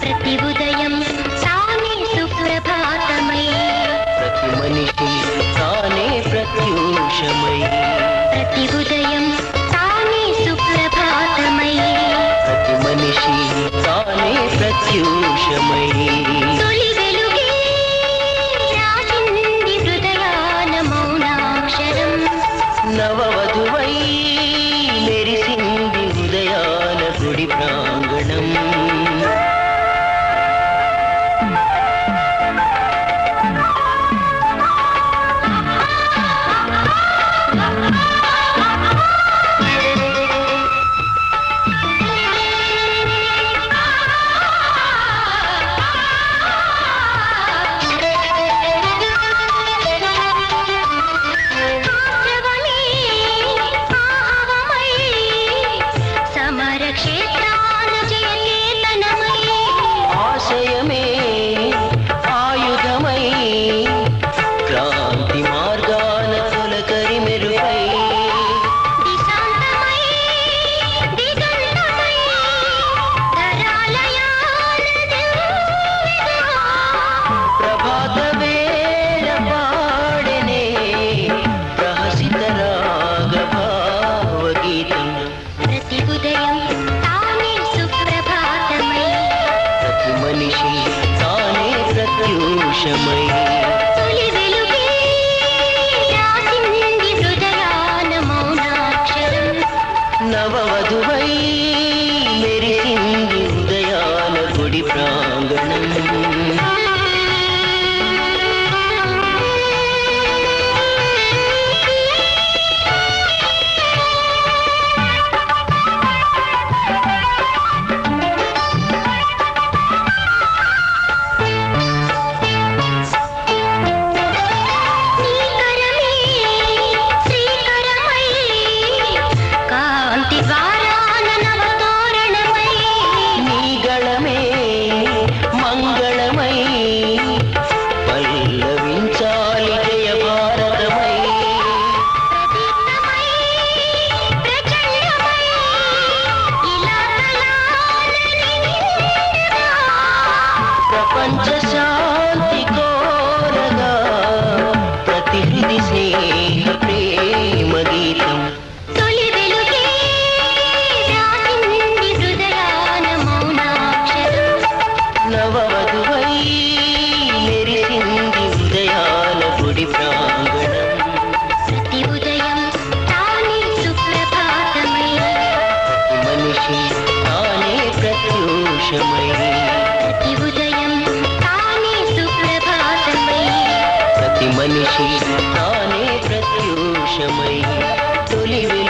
ప్రతి ఉదయం తానే సుప్రభాతమై. ప్రతి మనిషి తానే ప్రత్యూషమై. ప్రతి ఉదయం తానే సుప్రభాతమై. ప్రతి మనిషి తానే ప్రత్యూషమై. నవ प्रतिबुदयं ताने सुप्रभातमयि। प्रतिमनिषि ताने मनुषी ప్రపంచ శాంతి కోరగా ప్రతి హృది స్నేహ ప్రేమ గీతం నవ शीघ्रताने प्रत्युषमयी तुली